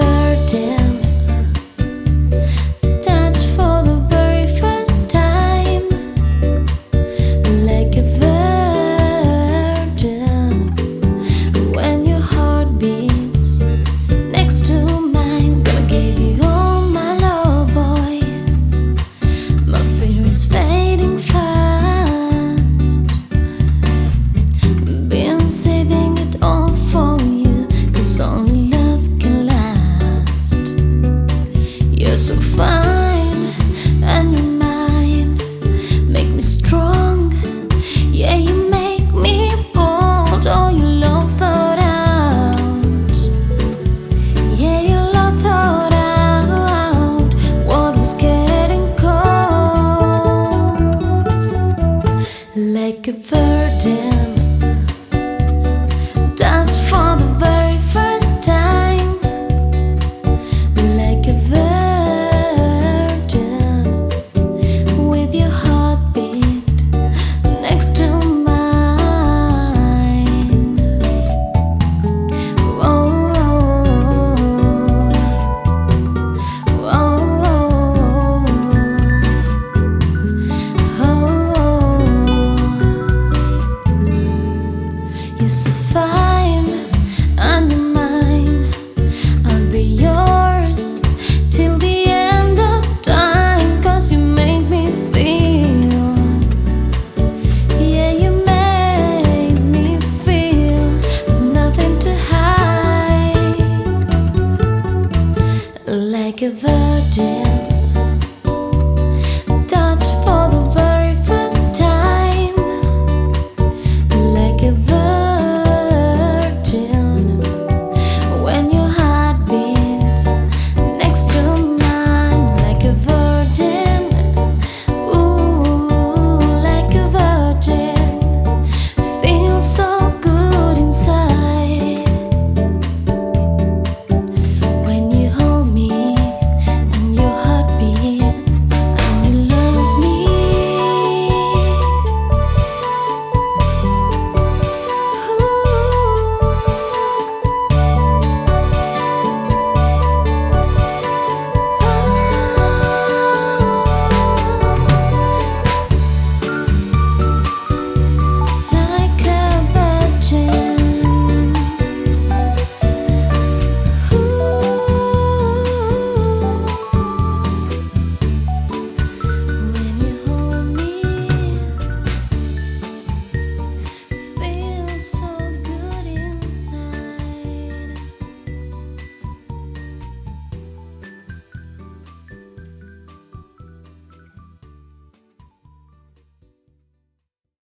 certain